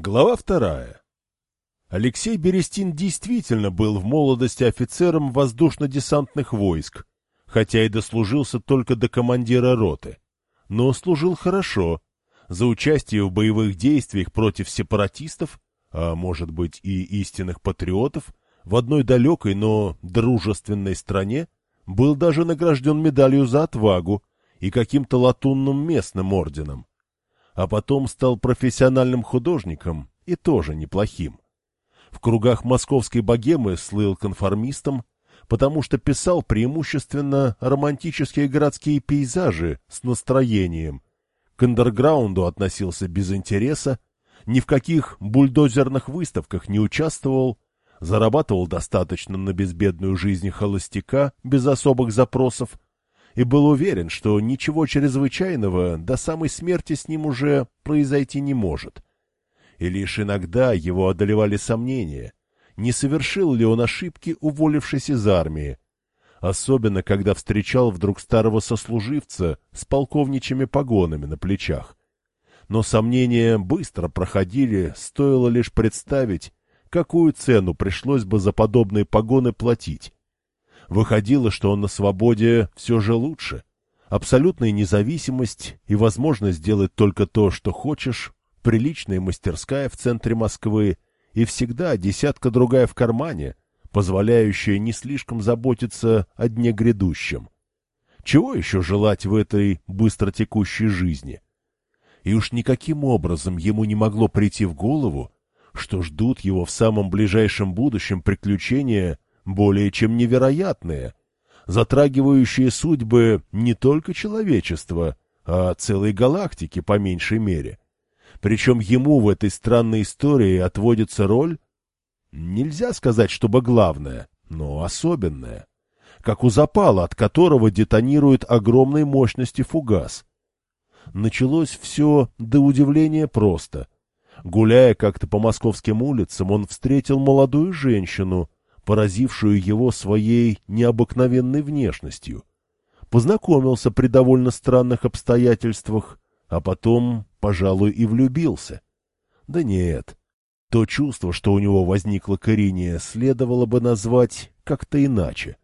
Глава вторая. Алексей Берестин действительно был в молодости офицером воздушно-десантных войск, хотя и дослужился только до командира роты. Но служил хорошо, за участие в боевых действиях против сепаратистов, а может быть и истинных патриотов, в одной далекой, но дружественной стране, был даже награжден медалью за отвагу и каким-то латунным местным орденом а потом стал профессиональным художником и тоже неплохим. В кругах московской богемы слыл конформистом, потому что писал преимущественно романтические городские пейзажи с настроением. К андерграунду относился без интереса, ни в каких бульдозерных выставках не участвовал, зарабатывал достаточно на безбедную жизнь холостяка без особых запросов, и был уверен, что ничего чрезвычайного до самой смерти с ним уже произойти не может. И лишь иногда его одолевали сомнения, не совершил ли он ошибки, уволившись из армии, особенно когда встречал вдруг старого сослуживца с полковничьими погонами на плечах. Но сомнения быстро проходили, стоило лишь представить, какую цену пришлось бы за подобные погоны платить, Выходило, что он на свободе все же лучше. Абсолютная независимость и возможность сделать только то, что хочешь, приличная мастерская в центре Москвы и всегда десятка другая в кармане, позволяющая не слишком заботиться о дне грядущем. Чего еще желать в этой быстротекущей жизни? И уж никаким образом ему не могло прийти в голову, что ждут его в самом ближайшем будущем приключения более чем невероятные, затрагивающие судьбы не только человечества, а целой галактики по меньшей мере. Причем ему в этой странной истории отводится роль, нельзя сказать, чтобы главная, но особенная, как у запала, от которого детонирует огромной мощности фугас. Началось все до удивления просто. Гуляя как-то по московским улицам, он встретил молодую женщину, поразившую его своей необыкновенной внешностью. Познакомился при довольно странных обстоятельствах, а потом, пожалуй, и влюбился. Да нет, то чувство, что у него возникло к следовало бы назвать как-то иначе.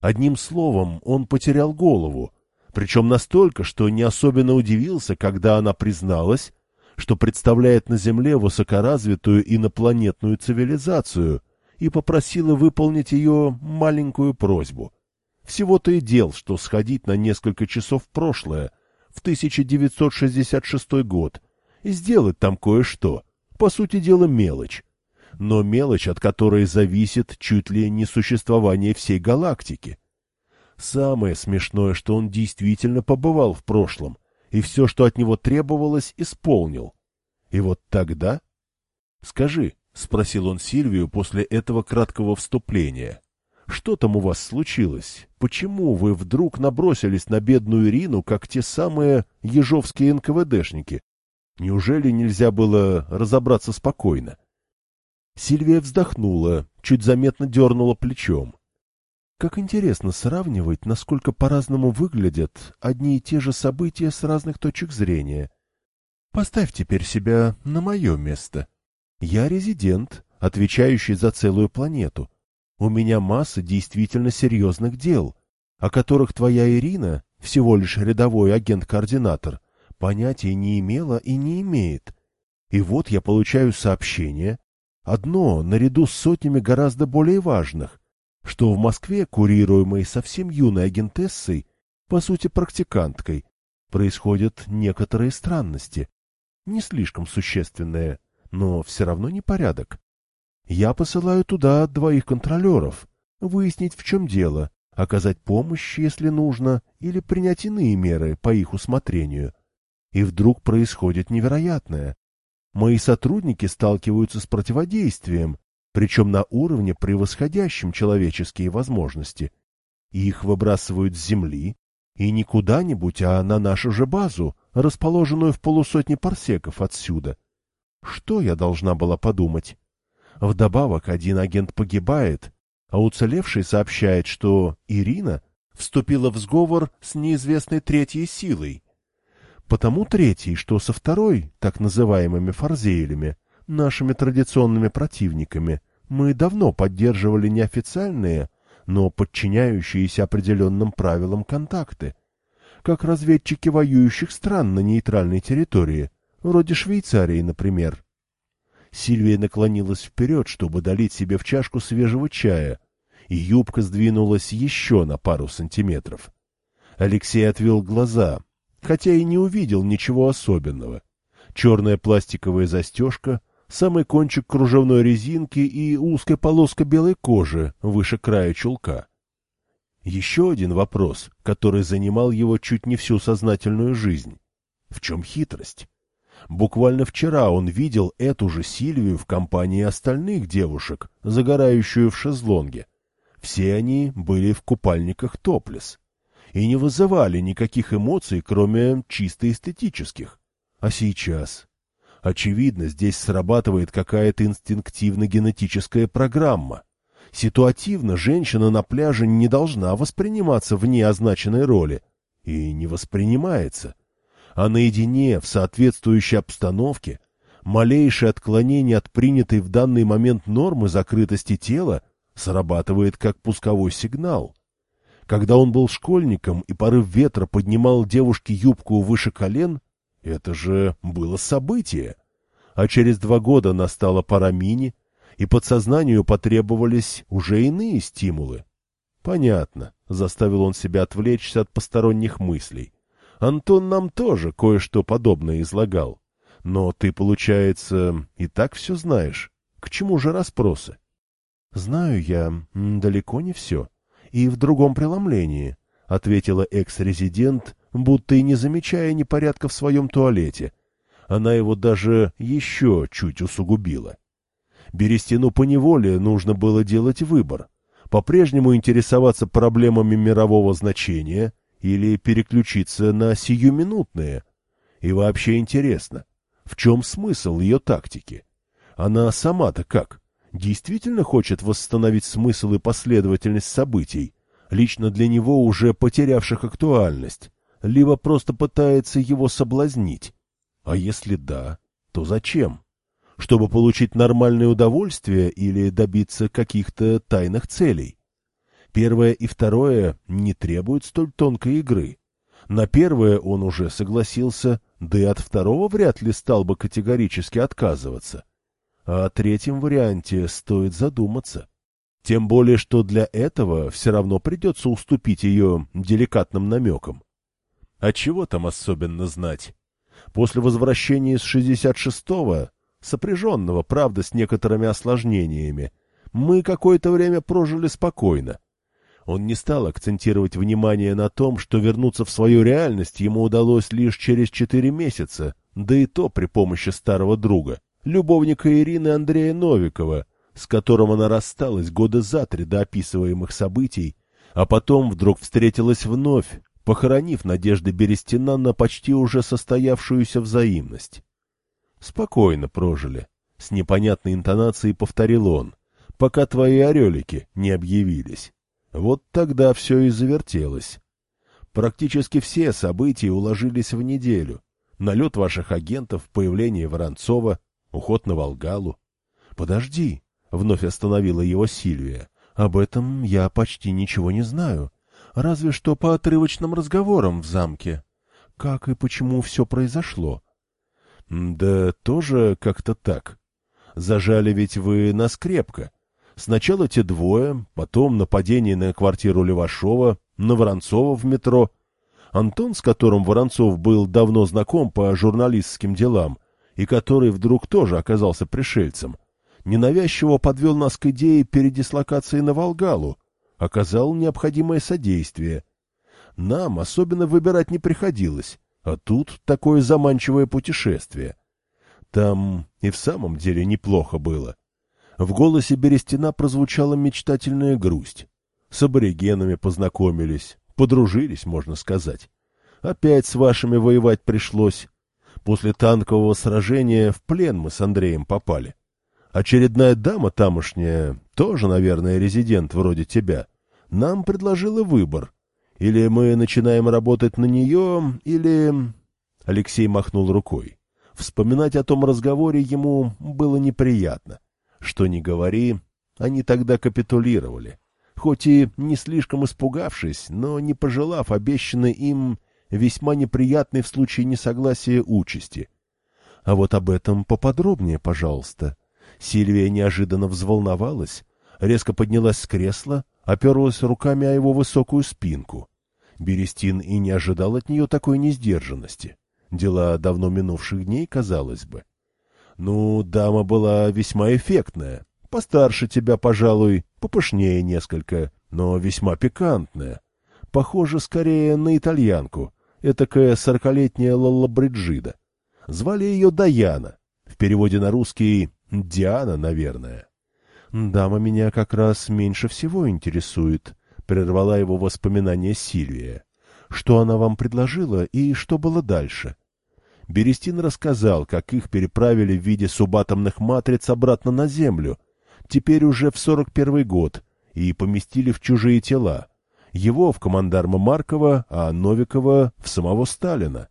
Одним словом, он потерял голову, причем настолько, что не особенно удивился, когда она призналась, что представляет на Земле высокоразвитую инопланетную цивилизацию, и попросила выполнить ее маленькую просьбу. Всего-то и дел, что сходить на несколько часов в прошлое, в 1966 год, и сделать там кое-что, по сути дела мелочь. Но мелочь, от которой зависит чуть ли не существование всей галактики. Самое смешное, что он действительно побывал в прошлом, и все, что от него требовалось, исполнил. И вот тогда... Скажи, — спросил он Сильвию после этого краткого вступления. — Что там у вас случилось? Почему вы вдруг набросились на бедную Ирину, как те самые ежовские НКВДшники? Неужели нельзя было разобраться спокойно? Сильвия вздохнула, чуть заметно дернула плечом. Как интересно сравнивать, насколько по-разному выглядят одни и те же события с разных точек зрения. Поставь теперь себя на мое место. — я резидент, отвечающий за целую планету. У меня масса действительно серьезных дел, о которых твоя Ирина, всего лишь рядовой агент-координатор, понятия не имела и не имеет. И вот я получаю сообщение, одно наряду с сотнями гораздо более важных, что в Москве, курируемой совсем юной агентессой, по сути практиканткой, происходят некоторые странности, не слишком существенные но все равно не порядок. Я посылаю туда двоих контролеров, выяснить, в чем дело, оказать помощь, если нужно, или принять иные меры по их усмотрению. И вдруг происходит невероятное. Мои сотрудники сталкиваются с противодействием, причем на уровне, превосходящем человеческие возможности. Их выбрасывают с земли, и не куда-нибудь, а на нашу же базу, расположенную в полусотне парсеков отсюда. Что я должна была подумать? Вдобавок один агент погибает, а уцелевший сообщает, что Ирина вступила в сговор с неизвестной третьей силой. Потому третий, что со второй, так называемыми фарзеялями, нашими традиционными противниками мы давно поддерживали неофициальные, но подчиняющиеся определенным правилам контакты, как разведчики воюющих стран на нейтральной территории, вроде Швейцарии, например. Сильвия наклонилась вперед, чтобы долить себе в чашку свежего чая, и юбка сдвинулась еще на пару сантиметров. Алексей отвел глаза, хотя и не увидел ничего особенного. Черная пластиковая застежка, самый кончик кружевной резинки и узкая полоска белой кожи выше края чулка. Еще один вопрос, который занимал его чуть не всю сознательную жизнь. В чем хитрость? Буквально вчера он видел эту же Сильвию в компании остальных девушек, загорающую в шезлонге. Все они были в купальниках топлес и не вызывали никаких эмоций, кроме чисто эстетических. А сейчас? Очевидно, здесь срабатывает какая-то инстинктивно-генетическая программа. Ситуативно женщина на пляже не должна восприниматься вне означенной роли. И не воспринимается. А наедине, в соответствующей обстановке, малейшее отклонение от принятой в данный момент нормы закрытости тела срабатывает как пусковой сигнал. Когда он был школьником и порыв ветра поднимал девушке юбку выше колен, это же было событие. А через два года настала пора мини, и подсознанию потребовались уже иные стимулы. Понятно, заставил он себя отвлечься от посторонних мыслей. Антон нам тоже кое-что подобное излагал. Но ты, получается, и так все знаешь. К чему же расспросы? Знаю я далеко не все. И в другом преломлении, — ответила экс-резидент, будто и не замечая непорядка в своем туалете. Она его даже еще чуть усугубила. Берестину поневоле нужно было делать выбор. По-прежнему интересоваться проблемами мирового значения или переключиться на сиюминутные. И вообще интересно, в чем смысл ее тактики? Она сама-то как? Действительно хочет восстановить смысл и последовательность событий, лично для него уже потерявших актуальность? либо просто пытается его соблазнить. А если да, то зачем? Чтобы получить нормальное удовольствие или добиться каких-то тайных целей? Первое и второе не требуют столь тонкой игры. На первое он уже согласился, да и от второго вряд ли стал бы категорически отказываться. А о третьем варианте стоит задуматься. Тем более, что для этого все равно придется уступить ее деликатным намекам. А чего там особенно знать? После возвращения из 66-го, сопряженного, правда, с некоторыми осложнениями, мы какое-то время прожили спокойно. Он не стал акцентировать внимание на том, что вернуться в свою реальность ему удалось лишь через четыре месяца, да и то при помощи старого друга, любовника Ирины Андрея Новикова, с которым она рассталась года за три до описываемых событий, а потом вдруг встретилась вновь, похоронив надежды Берестина на почти уже состоявшуюся взаимность. Спокойно прожили. С непонятной интонацией повторил он, пока твои орелики не объявились. Вот тогда все и завертелось. Практически все события уложились в неделю. Налет ваших агентов, появление Воронцова, уход на Волгалу. — Подожди, — вновь остановила его Сильвия. — Об этом я почти ничего не знаю разве что по отрывочным разговорам в замке. Как и почему все произошло? — Да тоже как-то так. Зажали ведь вы нас крепко. Сначала те двое, потом нападение на квартиру Левашова, на Воронцова в метро. Антон, с которым Воронцов был давно знаком по журналистским делам, и который вдруг тоже оказался пришельцем, ненавязчиво подвел нас к идее передислокации на Волгалу, оказал необходимое содействие. Нам особенно выбирать не приходилось, а тут такое заманчивое путешествие. Там и в самом деле неплохо было. В голосе Берестина прозвучала мечтательная грусть. С аборигенами познакомились, подружились, можно сказать. Опять с вашими воевать пришлось. После танкового сражения в плен мы с Андреем попали. Очередная дама тамошняя, тоже, наверное, резидент вроде тебя, нам предложила выбор. Или мы начинаем работать на нее, или... Алексей махнул рукой. Вспоминать о том разговоре ему было неприятно. Что ни говори, они тогда капитулировали. Хоть и не слишком испугавшись, но не пожелав обещанной им весьма неприятной в случае несогласия участи. А вот об этом поподробнее, пожалуйста. Сильвия неожиданно взволновалась, резко поднялась с кресла, оперлась руками о его высокую спинку. Берестин и не ожидал от нее такой несдержанности. Дела давно минувших дней, казалось бы. Ну, дама была весьма эффектная. Постарше тебя, пожалуй, попышнее несколько, но весьма пикантная. Похоже скорее на итальянку, этакая сорокалетняя Лолла Бриджида. Звали ее Даяна, в переводе на русский «Диана», наверное. «Дама меня как раз меньше всего интересует», — прервала его воспоминания Сильвия. «Что она вам предложила и что было дальше?» Берестин рассказал, как их переправили в виде субатомных матриц обратно на Землю, теперь уже в сорок первый год, и поместили в чужие тела. Его в командарма Маркова, а Новикова в самого Сталина.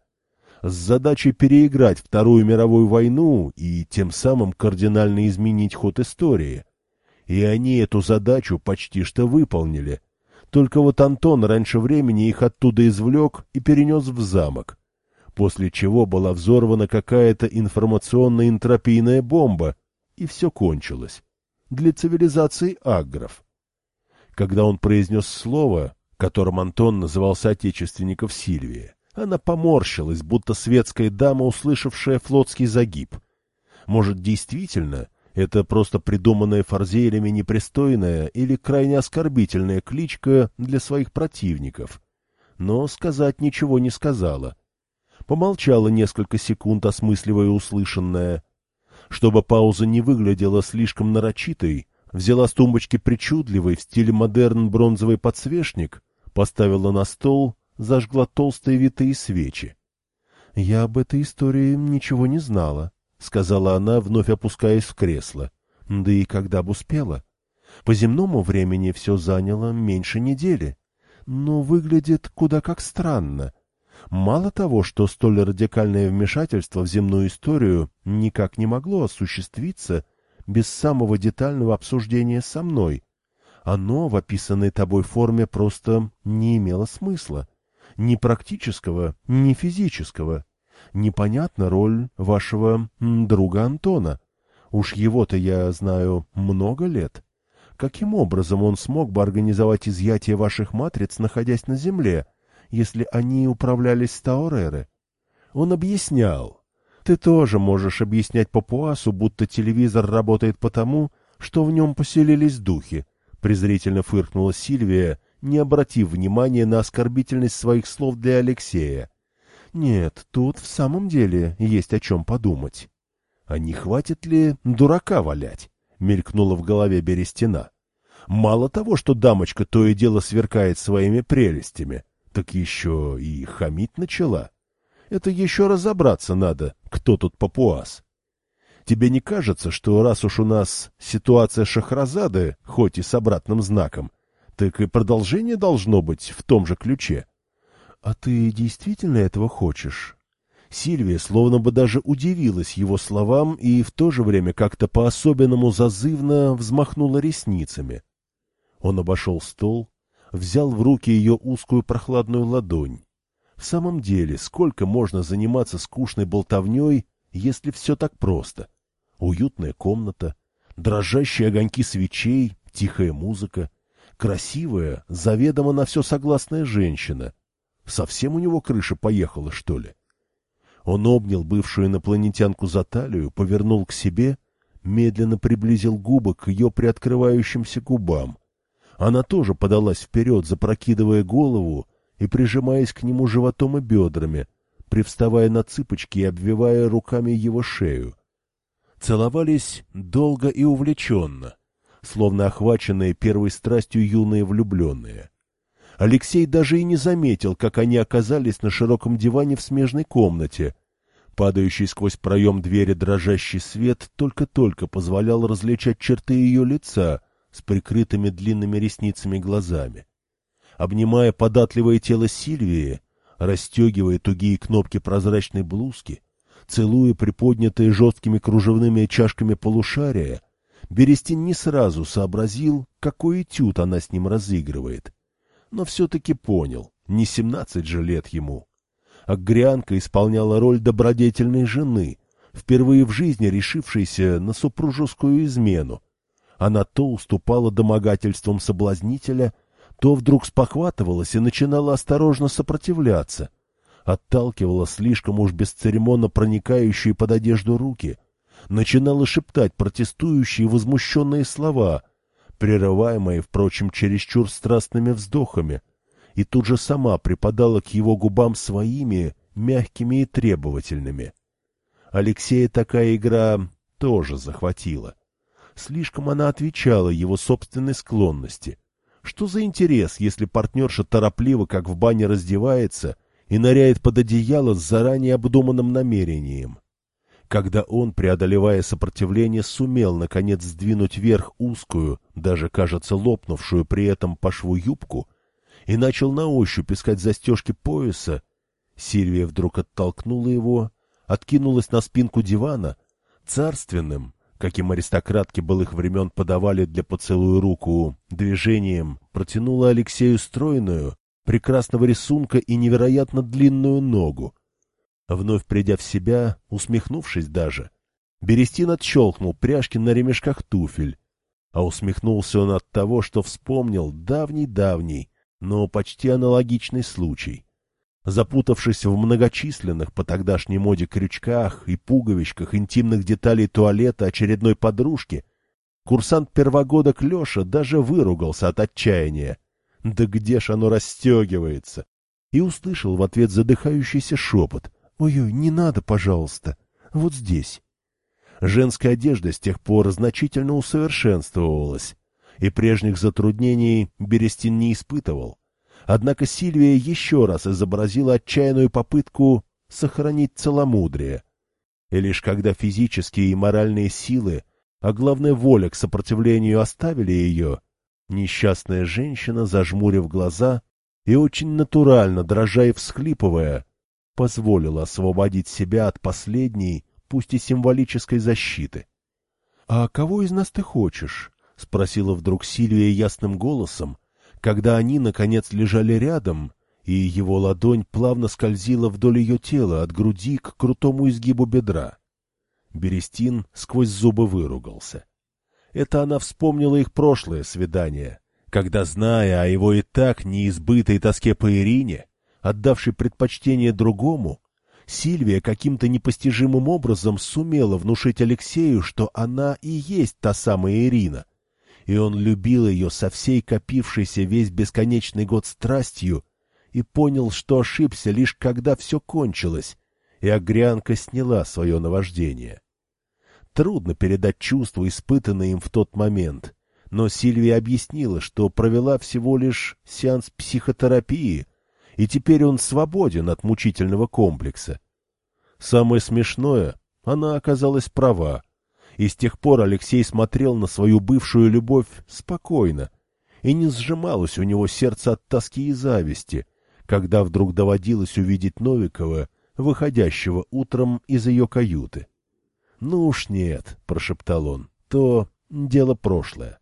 С задачей переиграть Вторую мировую войну и тем самым кардинально изменить ход истории. И они эту задачу почти что выполнили. Только вот Антон раньше времени их оттуда извлек и перенес в замок после чего была взорвана какая-то информационно-энтропийная бомба, и все кончилось. Для цивилизации агров. Когда он произнес слово, которым Антон называл соотечественников Сильвия, она поморщилась, будто светская дама, услышавшая флотский загиб. Может, действительно, это просто придуманная форзелями непристойная или крайне оскорбительная кличка для своих противников. Но сказать ничего не сказала — помолчала несколько секунд, осмысливая услышанное. Чтобы пауза не выглядела слишком нарочитой, взяла с тумбочки причудливый в стиле модерн бронзовый подсвечник, поставила на стол, зажгла толстые витые свечи. — Я об этой истории ничего не знала, — сказала она, вновь опускаясь в кресло. — Да и когда бы успела? По земному времени все заняло меньше недели, но выглядит куда как странно — Мало того, что столь радикальное вмешательство в земную историю никак не могло осуществиться без самого детального обсуждения со мной, оно в описанной тобой форме просто не имело смысла. Ни практического, ни физического. Непонятна роль вашего друга Антона. Уж его-то я знаю много лет. Каким образом он смог бы организовать изъятие ваших матриц, находясь на Земле, если они управлялись с Таореры. Он объяснял. Ты тоже можешь объяснять папуасу, будто телевизор работает потому, что в нем поселились духи, презрительно фыркнула Сильвия, не обратив внимания на оскорбительность своих слов для Алексея. Нет, тут в самом деле есть о чем подумать. А не хватит ли дурака валять? Мелькнула в голове Берестина. Мало того, что дамочка то и дело сверкает своими прелестями, так еще и хамить начала. Это еще разобраться надо, кто тут папуас. Тебе не кажется, что раз уж у нас ситуация Шахразады, хоть и с обратным знаком, так и продолжение должно быть в том же ключе? А ты действительно этого хочешь? Сильвия словно бы даже удивилась его словам и в то же время как-то по-особенному зазывно взмахнула ресницами. Он обошел стол, взял в руки ее узкую прохладную ладонь. В самом деле, сколько можно заниматься скучной болтовней, если все так просто? Уютная комната, дрожащие огоньки свечей, тихая музыка, красивая, заведомо на все согласная женщина. Совсем у него крыша поехала, что ли? Он обнял бывшую инопланетянку за талию, повернул к себе, медленно приблизил губы к ее приоткрывающимся губам — она тоже подалась вперед, запрокидывая голову и прижимаясь к нему животом и бедрами, привставая на цыпочки и обвивая руками его шею. Целовались долго и увлеченно, словно охваченные первой страстью юные влюбленные. Алексей даже и не заметил, как они оказались на широком диване в смежной комнате. Падающий сквозь проем двери дрожащий свет только-только позволял различать черты ее лица, с прикрытыми длинными ресницами глазами. Обнимая податливое тело Сильвии, расстегивая тугие кнопки прозрачной блузки, Целуя приподнятые жесткими кружевными чашками полушария, Берестин не сразу сообразил, какой этюд она с ним разыгрывает. Но все-таки понял, не семнадцать же лет ему. Агрианка исполняла роль добродетельной жены, впервые в жизни решившейся на супружескую измену. Она то уступала домогательствам соблазнителя, то вдруг спохватывалась и начинала осторожно сопротивляться, отталкивала слишком уж бесцеремонно проникающие под одежду руки, начинала шептать протестующие возмущенные слова, прерываемые, впрочем, чересчур страстными вздохами, и тут же сама припадала к его губам своими, мягкими и требовательными. Алексея такая игра тоже захватила. Слишком она отвечала его собственной склонности. Что за интерес, если партнерша торопливо, как в бане, раздевается и ныряет под одеяло с заранее обдуманным намерением? Когда он, преодолевая сопротивление, сумел, наконец, сдвинуть вверх узкую, даже, кажется, лопнувшую при этом по шву юбку, и начал на ощупь искать застежки пояса, Сильвия вдруг оттолкнула его, откинулась на спинку дивана, царственным, каким аристократки былых времен подавали для поцелуя руку, движением протянула Алексею стройную, прекрасного рисунка и невероятно длинную ногу. Вновь придя в себя, усмехнувшись даже, Берестин отщелкнул пряжки на ремешках туфель, а усмехнулся он от того, что вспомнил давний-давний, но почти аналогичный случай. Запутавшись в многочисленных по тогдашней моде крючках и пуговичках интимных деталей туалета очередной подружки, курсант первогодок Леша даже выругался от отчаяния. Да где ж оно расстегивается? И услышал в ответ задыхающийся шепот. «Ой-ой, не надо, пожалуйста. Вот здесь». Женская одежда с тех пор значительно усовершенствовалась, и прежних затруднений Берестин не испытывал. Однако Сильвия еще раз изобразила отчаянную попытку сохранить целомудрие. И лишь когда физические и моральные силы, а главное воля к сопротивлению оставили ее, несчастная женщина, зажмурив глаза и очень натурально, дрожа и всхлипывая, позволила освободить себя от последней, пусть и символической защиты. — А кого из нас ты хочешь? — спросила вдруг Сильвия ясным голосом, когда они, наконец, лежали рядом, и его ладонь плавно скользила вдоль ее тела от груди к крутому изгибу бедра. Берестин сквозь зубы выругался. Это она вспомнила их прошлое свидание, когда, зная о его и так неизбытой тоске по Ирине, отдавшей предпочтение другому, Сильвия каким-то непостижимым образом сумела внушить Алексею, что она и есть та самая Ирина — и он любил ее со всей копившейся весь бесконечный год страстью и понял, что ошибся лишь когда все кончилось, и Агрянка сняла свое наваждение. Трудно передать чувства, испытанные им в тот момент, но Сильвия объяснила, что провела всего лишь сеанс психотерапии, и теперь он свободен от мучительного комплекса. Самое смешное, она оказалась права и с тех пор Алексей смотрел на свою бывшую любовь спокойно, и не сжималось у него сердце от тоски и зависти, когда вдруг доводилось увидеть Новикова, выходящего утром из ее каюты. — Ну уж нет, — прошептал он, — то дело прошлое.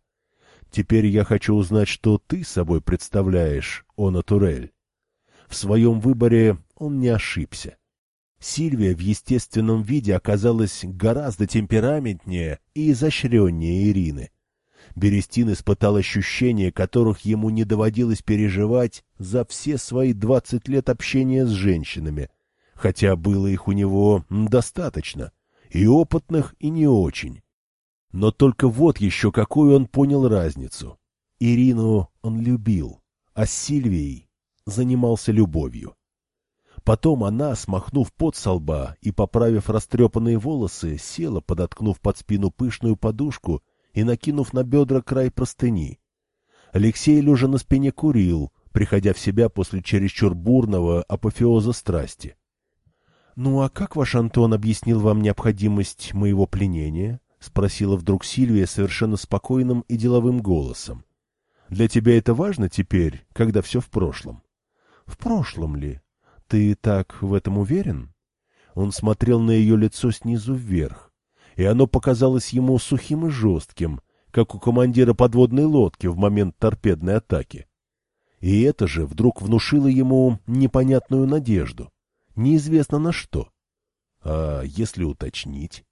Теперь я хочу узнать, что ты собой представляешь, Она Турель. В своем выборе он не ошибся. Сильвия в естественном виде оказалась гораздо темпераментнее и изощреннее Ирины. Берестин испытал ощущения, которых ему не доводилось переживать за все свои двадцать лет общения с женщинами, хотя было их у него достаточно, и опытных, и не очень. Но только вот еще какую он понял разницу. Ирину он любил, а с Сильвией занимался любовью. Потом она, смахнув пот со лба и поправив растрепанные волосы, села, подоткнув под спину пышную подушку и накинув на бедра край простыни. Алексей, лежа на спине, курил, приходя в себя после чересчур бурного апофеоза страсти. — Ну а как ваш Антон объяснил вам необходимость моего пленения? — спросила вдруг Сильвия совершенно спокойным и деловым голосом. — Для тебя это важно теперь, когда все в прошлом? — В прошлом ли? Ты так в этом уверен? Он смотрел на ее лицо снизу вверх, и оно показалось ему сухим и жестким, как у командира подводной лодки в момент торпедной атаки. И это же вдруг внушило ему непонятную надежду. Неизвестно на что. А если уточнить?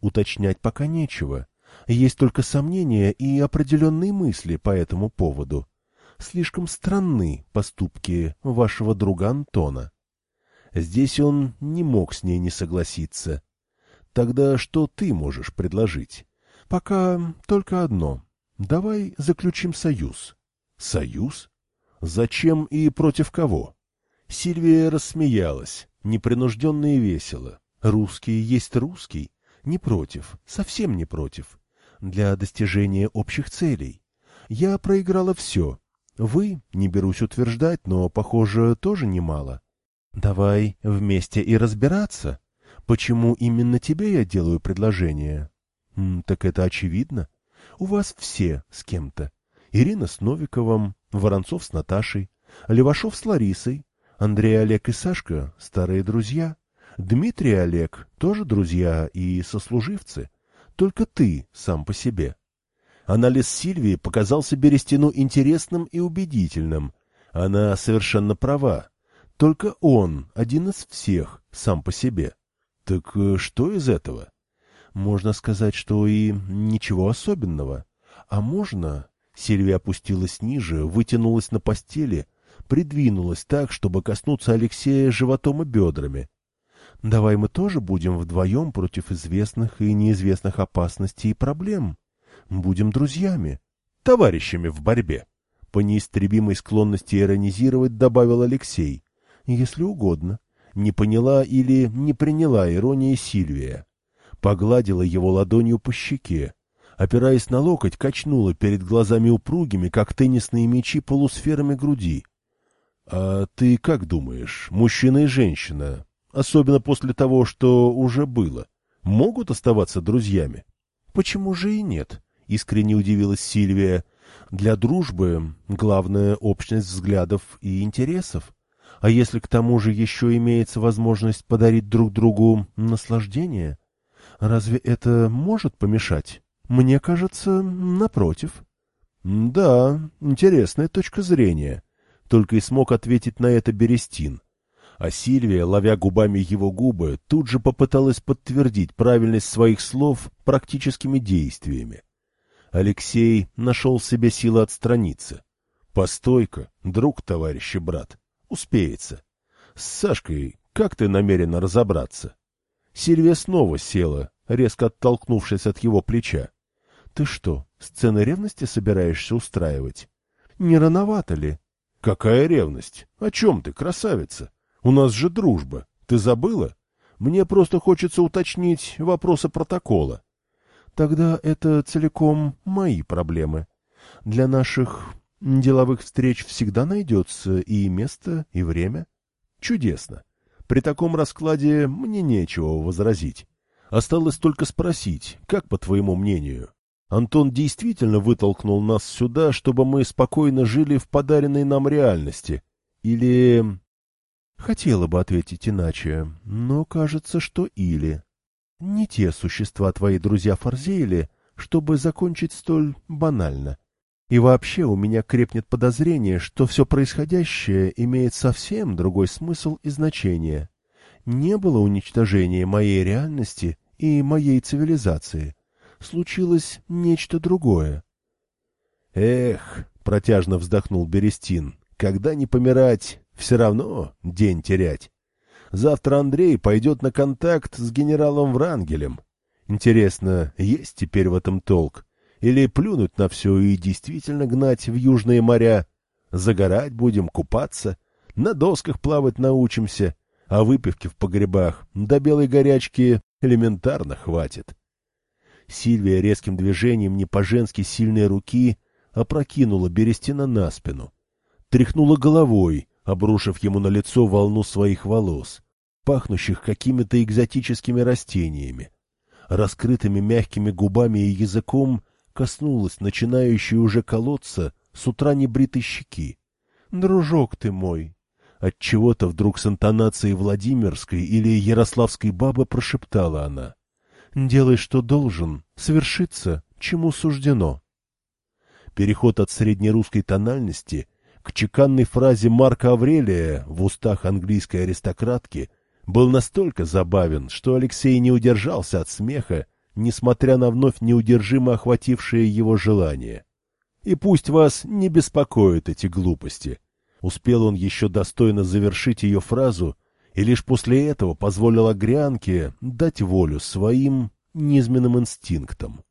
Уточнять пока нечего. Есть только сомнения и определенные мысли по этому поводу. Слишком странны поступки вашего друга Антона. Здесь он не мог с ней не согласиться. Тогда что ты можешь предложить? Пока только одно. Давай заключим союз. Союз? Зачем и против кого? Сильвия рассмеялась, непринужденно и весело. Русский есть русский. Не против, совсем не против. Для достижения общих целей. Я проиграла все. Вы, не берусь утверждать, но, похоже, тоже немало. Давай вместе и разбираться. Почему именно тебе я делаю предложение? Так это очевидно. У вас все с кем-то. Ирина с Новиковым, Воронцов с Наташей, Левашов с Ларисой, Андрей Олег и Сашка — старые друзья. Дмитрий Олег — тоже друзья и сослуживцы. Только ты сам по себе. Анализ Сильвии показался Берестину интересным и убедительным. Она совершенно права. Только он, один из всех, сам по себе. Так э, что из этого? Можно сказать, что и ничего особенного. А можно... Сильвия опустилась ниже, вытянулась на постели, придвинулась так, чтобы коснуться Алексея животом и бедрами. Давай мы тоже будем вдвоем против известных и неизвестных опасностей и проблем. Будем друзьями, товарищами в борьбе. По неистребимой склонности иронизировать добавил Алексей. Если угодно. Не поняла или не приняла иронии Сильвия. Погладила его ладонью по щеке. Опираясь на локоть, качнула перед глазами упругими, как теннисные мячи, полусферами груди. — А ты как думаешь, мужчина и женщина, особенно после того, что уже было, могут оставаться друзьями? — Почему же и нет? — искренне удивилась Сильвия. — Для дружбы главная общность взглядов и интересов. А если к тому же еще имеется возможность подарить друг другу наслаждение, разве это может помешать? Мне кажется, напротив. — Да, интересная точка зрения. Только и смог ответить на это Берестин. А Сильвия, ловя губами его губы, тут же попыталась подтвердить правильность своих слов практическими действиями. Алексей нашел себе силы отстраниться. «Постой-ка, друг, товарищ и брат, успеется. С Сашкой как ты намерена разобраться?» Сильвия снова села, резко оттолкнувшись от его плеча. «Ты что, сцены ревности собираешься устраивать? Не рановато ли?» «Какая ревность? О чем ты, красавица? У нас же дружба. Ты забыла? Мне просто хочется уточнить вопросы протокола. Тогда это целиком мои проблемы. Для наших деловых встреч всегда найдется и место, и время. Чудесно. При таком раскладе мне нечего возразить. Осталось только спросить, как по твоему мнению, Антон действительно вытолкнул нас сюда, чтобы мы спокойно жили в подаренной нам реальности? Или... Хотела бы ответить иначе, но кажется, что или. Не те существа твои друзья Форзейли, чтобы закончить столь банально. И вообще у меня крепнет подозрение, что все происходящее имеет совсем другой смысл и значение. Не было уничтожения моей реальности и моей цивилизации. Случилось нечто другое. «Эх!» — протяжно вздохнул Берестин. «Когда не помирать, все равно день терять. Завтра Андрей пойдет на контакт с генералом Врангелем. Интересно, есть теперь в этом толк? Или плюнуть на все и действительно гнать в южные моря? Загорать будем, купаться, на досках плавать научимся, а выпивки в погребах до белой горячки элементарно хватит. Сильвия резким движением не по-женски сильной руки опрокинула Берестина на спину. Тряхнула головой, обрушив ему на лицо волну своих волос, пахнущих какими-то экзотическими растениями. Раскрытыми мягкими губами и языком коснулась начинающей уже колоться с утра небритой щеки. — Дружок ты мой! Отчего-то вдруг с интонацией Владимирской или Ярославской бабы прошептала она. «Делай, что должен, свершится, чему суждено». Переход от среднерусской тональности к чеканной фразе Марка Аврелия в устах английской аристократки был настолько забавен, что Алексей не удержался от смеха, несмотря на вновь неудержимо охватившее его желание. И пусть вас не беспокоят эти глупости. Успел он еще достойно завершить ее фразу, и лишь после этого позволил Огрянке дать волю своим низменным инстинктам.